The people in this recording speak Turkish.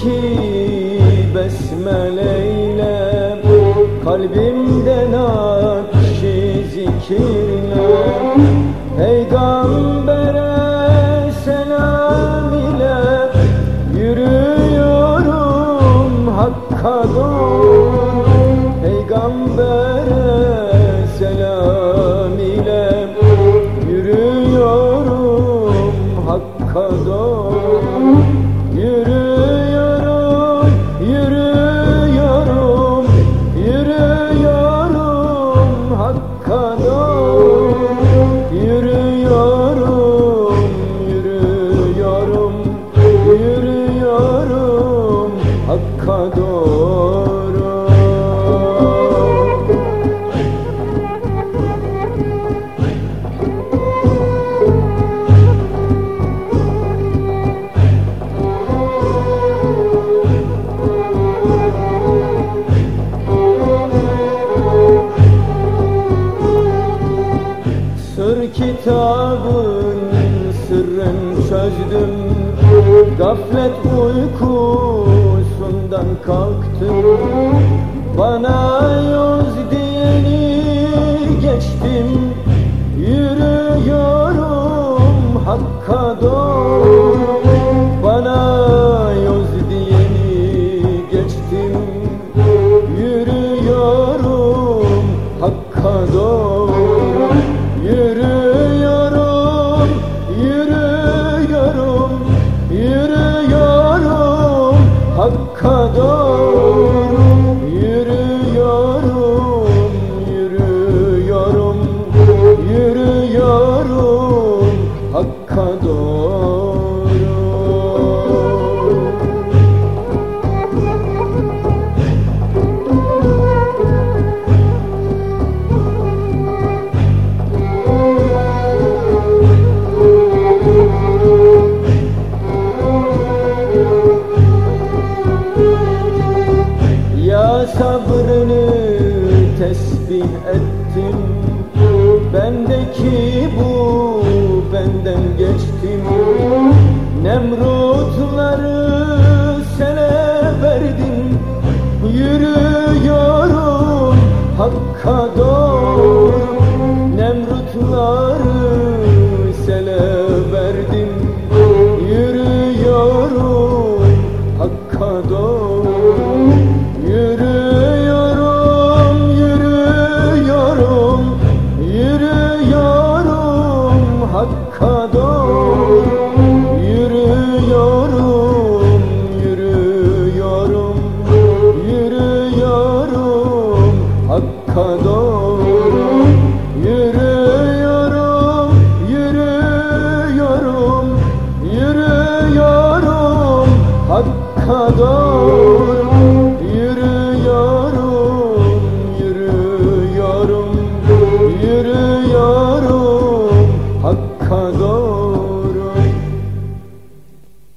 ki besmeleyle Kalbimde nakşi zikirle Peygamber'e Hakk'a kitabın sırrını çözdüm. Gaflet uykusundan kalktım. Bana yoz diyeni geçtim. Yürüyorum Hakk'a doğru. Bana yoz diyeni geçtim. Yürüyorum Hakk'a doğru Yürüyorum, yürüyorum, yürüyorum. Hakk'a doğru Ya sabrını tesbih ettim. Bendeki bu benden geçtim. Nemrutları sele verdim. Yürüyorum Hakk'a doğru. Nemrutları sele verdim. Yürüyorum Hakk'a doğru yürüyorum, yürüyorum Hakk'a doğru